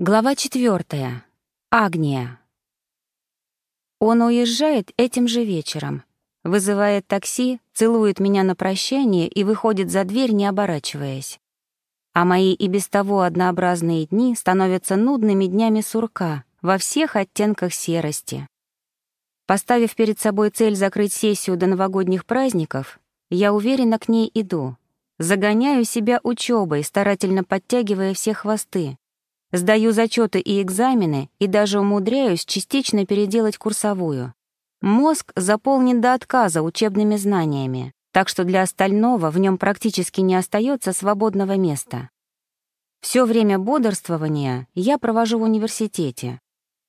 Глава четвертая. Агния. Он уезжает этим же вечером, вызывает такси, целует меня на прощание и выходит за дверь, не оборачиваясь. А мои и без того однообразные дни становятся нудными днями сурка во всех оттенках серости. Поставив перед собой цель закрыть сессию до новогодних праздников, я уверенно к ней иду. Загоняю себя учебой, старательно подтягивая все хвосты, Сдаю зачеты и экзамены и даже умудряюсь частично переделать курсовую. Мозг заполнен до отказа учебными знаниями, так что для остального в нем практически не остается свободного места. Все время бодрствования я провожу в университете.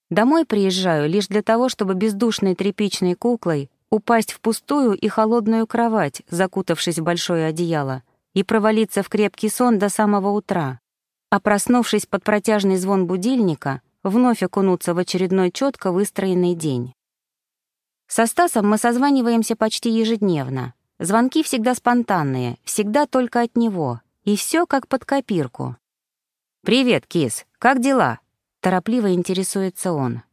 Домой приезжаю лишь для того, чтобы бездушной тряпичной куклой упасть в пустую и холодную кровать, закутавшись в большое одеяло, и провалиться в крепкий сон до самого утра а проснувшись под протяжный звон будильника, вновь окунуться в очередной четко выстроенный день. Со Стасом мы созваниваемся почти ежедневно. Звонки всегда спонтанные, всегда только от него, и все как под копирку. «Привет, кис, как дела?» — торопливо интересуется он.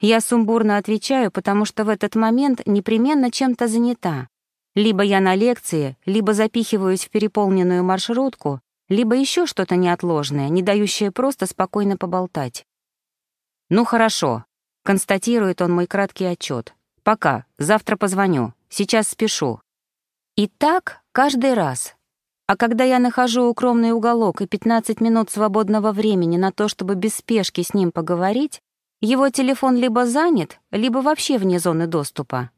Я сумбурно отвечаю, потому что в этот момент непременно чем-то занята. Либо я на лекции, либо запихиваюсь в переполненную маршрутку, либо еще что-то неотложное, не дающее просто спокойно поболтать. «Ну хорошо», — констатирует он мой краткий отчет. «Пока, завтра позвоню, сейчас спешу». И так каждый раз. А когда я нахожу укромный уголок и 15 минут свободного времени на то, чтобы без спешки с ним поговорить, его телефон либо занят, либо вообще вне зоны доступа.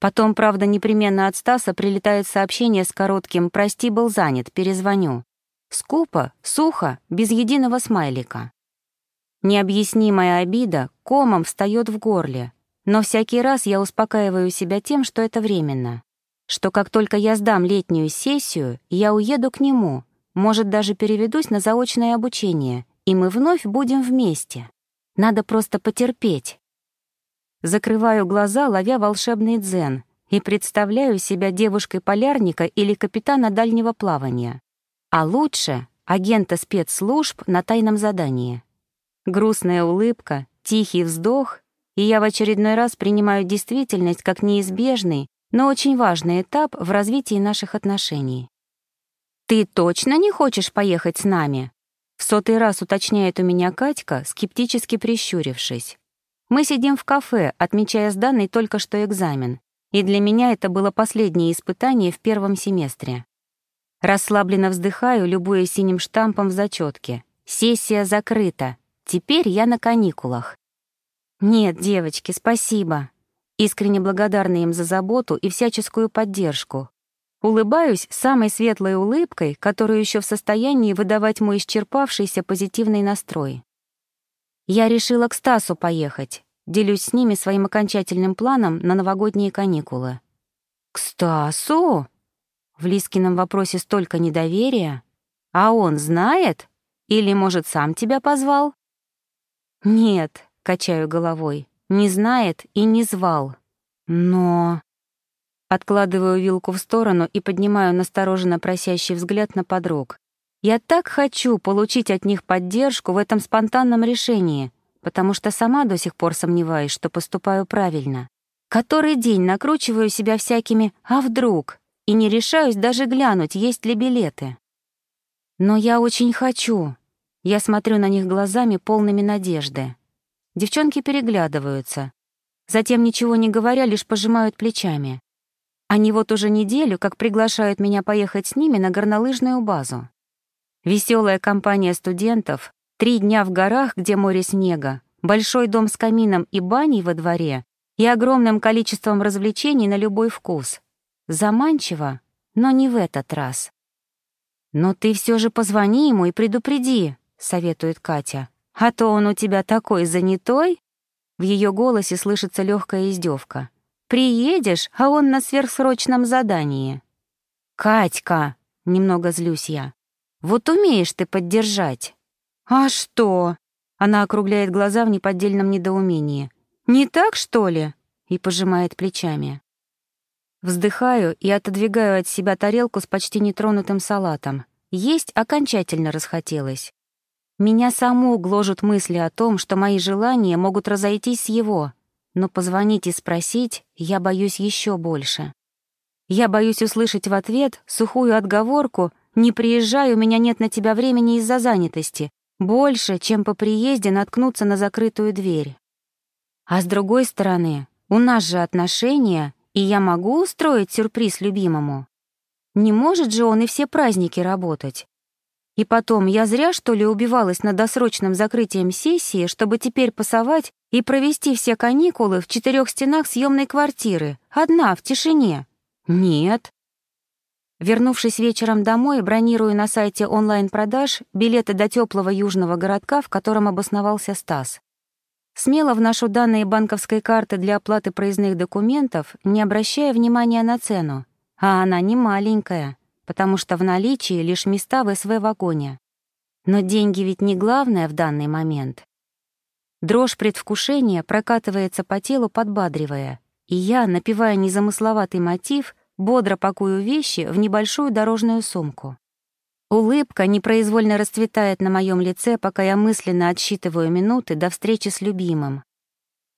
Потом, правда, непременно от Стаса прилетает сообщение с коротким «Прости, был занят, перезвоню». Скупо, сухо, без единого смайлика. Необъяснимая обида комом встает в горле, но всякий раз я успокаиваю себя тем, что это временно. Что как только я сдам летнюю сессию, я уеду к нему, может, даже переведусь на заочное обучение, и мы вновь будем вместе. Надо просто потерпеть. Закрываю глаза, ловя волшебный дзен, и представляю себя девушкой-полярника или капитана дальнего плавания. А лучше агента спецслужб на тайном задании. Грустная улыбка, тихий вздох, и я в очередной раз принимаю действительность как неизбежный, но очень важный этап в развитии наших отношений. «Ты точно не хочешь поехать с нами?» В сотый раз уточняет у меня Катька, скептически прищурившись. Мы сидим в кафе, отмечая сданный только что экзамен, и для меня это было последнее испытание в первом семестре. Расслабленно вздыхаю, любуя синим штампом в зачетке. Сессия закрыта. Теперь я на каникулах. Нет, девочки, спасибо. Искренне благодарна им за заботу и всяческую поддержку. Улыбаюсь самой светлой улыбкой, которую еще в состоянии выдавать мой исчерпавшийся позитивный настрой. Я решила к Стасу поехать. Делюсь с ними своим окончательным планом на новогодние каникулы. «К Стасу?» В Лискином вопросе столько недоверия. А он знает? Или, может, сам тебя позвал? Нет, качаю головой, не знает и не звал. Но... Откладываю вилку в сторону и поднимаю настороженно просящий взгляд на подруг. Я так хочу получить от них поддержку в этом спонтанном решении, потому что сама до сих пор сомневаюсь, что поступаю правильно. Который день накручиваю себя всякими «а вдруг?», и не решаюсь даже глянуть, есть ли билеты. Но я очень хочу. Я смотрю на них глазами, полными надежды. Девчонки переглядываются. Затем, ничего не говоря, лишь пожимают плечами. Они вот уже неделю как приглашают меня поехать с ними на горнолыжную базу. Веселая компания студентов, три дня в горах, где море снега, большой дом с камином и баней во дворе и огромным количеством развлечений на любой вкус — Заманчиво, но не в этот раз. «Но ты все же позвони ему и предупреди», — советует Катя. «А то он у тебя такой занятой». В ее голосе слышится легкая издевка. «Приедешь, а он на сверхсрочном задании». «Катька!» — немного злюсь я. «Вот умеешь ты поддержать». «А что?» — она округляет глаза в неподдельном недоумении. «Не так, что ли?» — и пожимает плечами. Вздыхаю и отодвигаю от себя тарелку с почти нетронутым салатом. Есть окончательно расхотелось. Меня саму гложут мысли о том, что мои желания могут разойтись с его, но позвонить и спросить я боюсь еще больше. Я боюсь услышать в ответ сухую отговорку «Не приезжай, у меня нет на тебя времени из-за занятости», больше, чем по приезде наткнуться на закрытую дверь. А с другой стороны, у нас же отношения, и я могу устроить сюрприз любимому. Не может же он и все праздники работать. И потом, я зря, что ли, убивалась над досрочным закрытием сессии, чтобы теперь пасовать и провести все каникулы в четырех стенах съемной квартиры, одна, в тишине? Нет. Вернувшись вечером домой, бронирую на сайте онлайн-продаж билеты до теплого южного городка, в котором обосновался Стас. Смело вношу данные банковской карты для оплаты проездных документов, не обращая внимания на цену. А она не маленькая потому что в наличии лишь места в СВ-вагоне. Но деньги ведь не главное в данный момент. Дрожь предвкушения прокатывается по телу, подбадривая, и я, напевая незамысловатый мотив, бодро пакую вещи в небольшую дорожную сумку. Улыбка непроизвольно расцветает на моем лице, пока я мысленно отсчитываю минуты до встречи с любимым.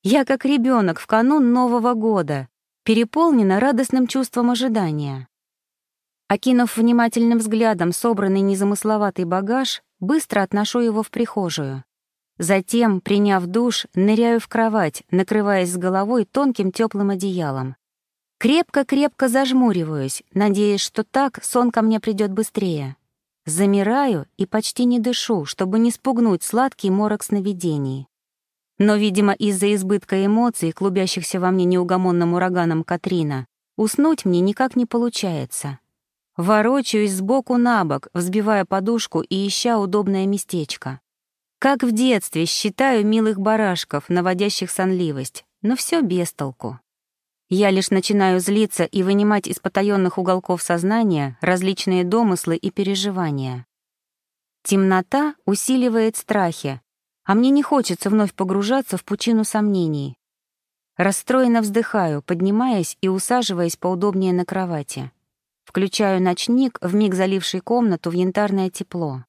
Я как ребенок в канун Нового года, переполнена радостным чувством ожидания. Окинув внимательным взглядом собранный незамысловатый багаж, быстро отношу его в прихожую. Затем, приняв душ, ныряю в кровать, накрываясь с головой тонким теплым одеялом. Крепко-крепко зажмуриваюсь, надеясь, что так сон ко мне придет быстрее. Замираю и почти не дышу, чтобы не спугнуть сладкий морок сновидений. Но, видимо, из-за избытка эмоций, клубящихся во мне неугомонным ураганом Катрина, уснуть мне никак не получается. Ворочаюсь сбоку на бок, взбивая подушку и ища удобное местечко. Как в детстве считаю милых барашков, наводящих сонливость, но все без толку. Я лишь начинаю злиться и вынимать из потаенных уголков сознания различные домыслы и переживания. Темнота усиливает страхи, а мне не хочется вновь погружаться в пучину сомнений. Расстроенно вздыхаю, поднимаясь и усаживаясь поудобнее на кровати. Включаю ночник, вмиг заливший комнату в янтарное тепло.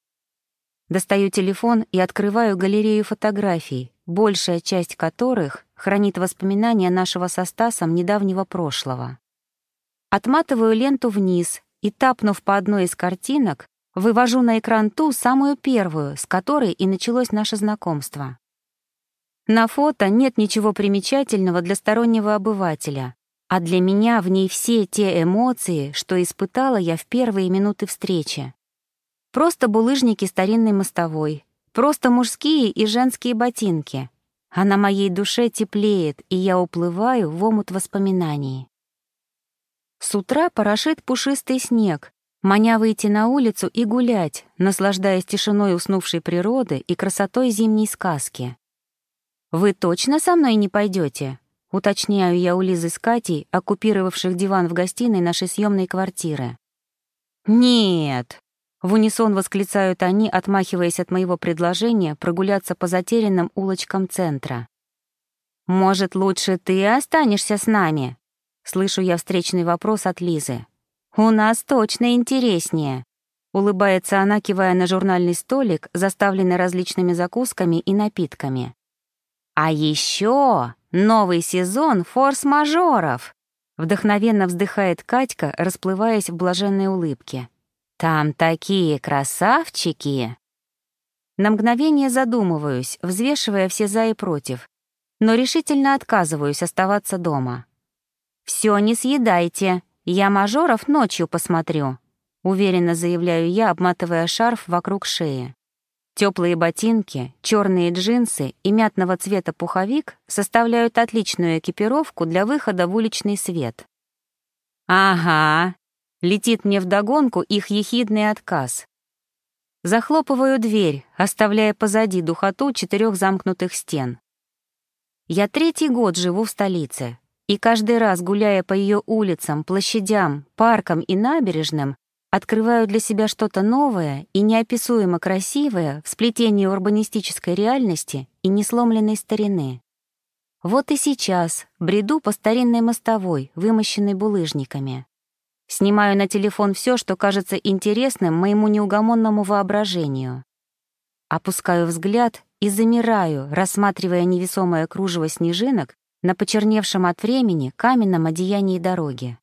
Достаю телефон и открываю галерею фотографий, большая часть которых хранит воспоминания нашего со Стасом недавнего прошлого. Отматываю ленту вниз и, тапнув по одной из картинок, вывожу на экран ту, самую первую, с которой и началось наше знакомство. На фото нет ничего примечательного для стороннего обывателя, а для меня в ней все те эмоции, что испытала я в первые минуты встречи. Просто булыжники старинной мостовой, просто мужские и женские ботинки. А на моей душе теплеет, и я уплываю в омут воспоминаний. С утра порошит пушистый снег, маня выйти на улицу и гулять, наслаждаясь тишиной уснувшей природы и красотой зимней сказки. «Вы точно со мной не пойдете? Уточняю я у Лизы с Катей, оккупировавших диван в гостиной нашей съемной квартиры. «Нет!» — в унисон восклицают они, отмахиваясь от моего предложения прогуляться по затерянным улочкам центра. «Может, лучше ты останешься с нами?» — слышу я встречный вопрос от Лизы. «У нас точно интереснее!» — улыбается она, кивая на журнальный столик, заставленный различными закусками и напитками. «А еще Новый сезон форс-мажоров!» Вдохновенно вздыхает Катька, расплываясь в блаженной улыбке. «Там такие красавчики!» На мгновение задумываюсь, взвешивая все «за» и «против», но решительно отказываюсь оставаться дома. «Все не съедайте, я мажоров ночью посмотрю», уверенно заявляю я, обматывая шарф вокруг шеи. Теплые ботинки, черные джинсы и мятного цвета пуховик составляют отличную экипировку для выхода в уличный свет. «Ага», — летит мне вдогонку их ехидный отказ. Захлопываю дверь, оставляя позади духоту четырех замкнутых стен. Я третий год живу в столице, и каждый раз, гуляя по ее улицам, площадям, паркам и набережным, открываю для себя что-то новое и неописуемо красивое в сплетении урбанистической реальности и несломленной старины. Вот и сейчас бреду по старинной мостовой, вымощенной булыжниками. Снимаю на телефон все, что кажется интересным моему неугомонному воображению. Опускаю взгляд и замираю, рассматривая невесомое кружево снежинок на почерневшем от времени каменном одеянии дороги.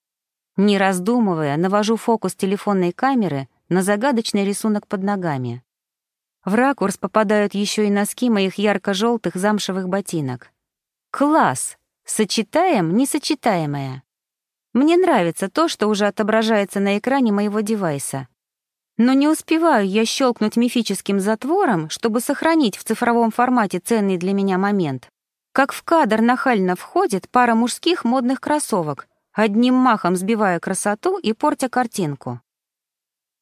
Не раздумывая, навожу фокус телефонной камеры на загадочный рисунок под ногами. В ракурс попадают еще и носки моих ярко-желтых замшевых ботинок. Класс! Сочетаем несочетаемое. Мне нравится то, что уже отображается на экране моего девайса. Но не успеваю я щелкнуть мифическим затвором, чтобы сохранить в цифровом формате ценный для меня момент. Как в кадр нахально входит пара мужских модных кроссовок, одним махом сбивая красоту и портя картинку.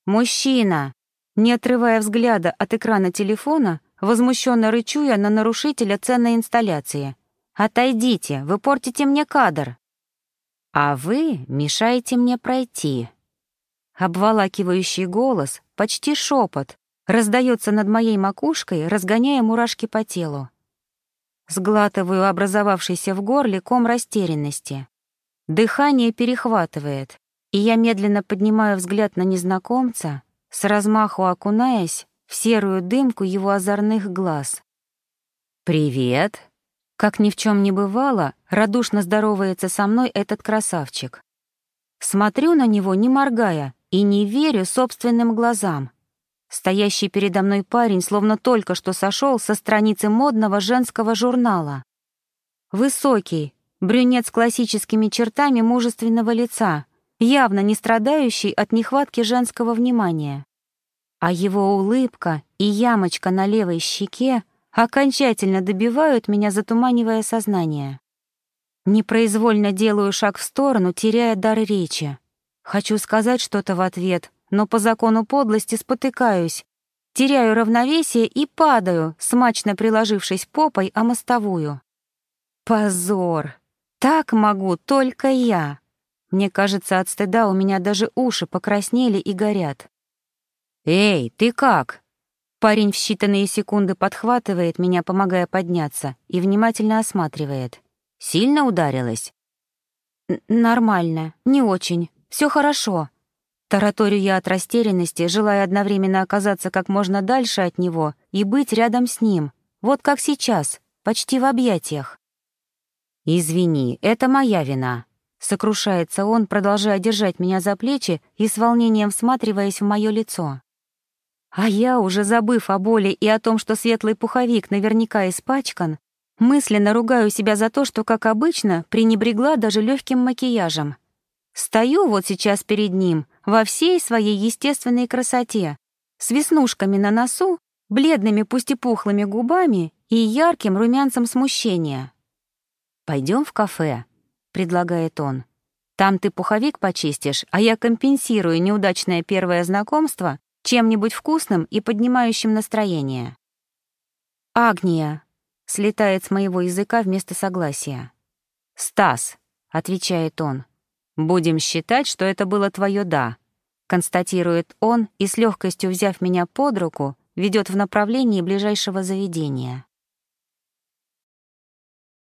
«Мужчина!» Не отрывая взгляда от экрана телефона, возмущенно рычу я на нарушителя ценной инсталляции. «Отойдите, вы портите мне кадр!» «А вы мешаете мне пройти!» Обволакивающий голос, почти шепот, раздается над моей макушкой, разгоняя мурашки по телу. Сглатываю образовавшийся в горле ком растерянности. Дыхание перехватывает, и я медленно поднимаю взгляд на незнакомца, с размаху окунаясь в серую дымку его озорных глаз. «Привет!» Как ни в чем не бывало, радушно здоровается со мной этот красавчик. Смотрю на него, не моргая, и не верю собственным глазам. Стоящий передо мной парень словно только что сошел со страницы модного женского журнала. Высокий, брюнет с классическими чертами мужественного лица, явно не страдающий от нехватки женского внимания. А его улыбка и ямочка на левой щеке окончательно добивают меня, затуманивая сознание. Непроизвольно делаю шаг в сторону, теряя дар речи. Хочу сказать что-то в ответ, но по закону подлости спотыкаюсь, теряю равновесие и падаю, смачно приложившись попой о мостовую. Позор! Так могу только я. Мне кажется, от стыда у меня даже уши покраснели и горят. «Эй, ты как?» Парень в считанные секунды подхватывает меня, помогая подняться, и внимательно осматривает. «Сильно ударилась?» «Нормально, не очень. Все хорошо». Тараторю я от растерянности, желая одновременно оказаться как можно дальше от него и быть рядом с ним, вот как сейчас, почти в объятиях. «Извини, это моя вина», — сокрушается он, продолжая держать меня за плечи и с волнением всматриваясь в мое лицо. А я, уже забыв о боли и о том, что светлый пуховик наверняка испачкан, мысленно ругаю себя за то, что, как обычно, пренебрегла даже легким макияжем — Стою вот сейчас перед ним во всей своей естественной красоте, с веснушками на носу, бледными пусть и пухлыми губами и ярким румянцем смущения. Пойдем в кафе», — предлагает он. «Там ты пуховик почистишь, а я компенсирую неудачное первое знакомство чем-нибудь вкусным и поднимающим настроение». «Агния», — слетает с моего языка вместо согласия. «Стас», — отвечает он. «Будем считать, что это было твое «да», — констатирует он и с легкостью взяв меня под руку, ведет в направлении ближайшего заведения.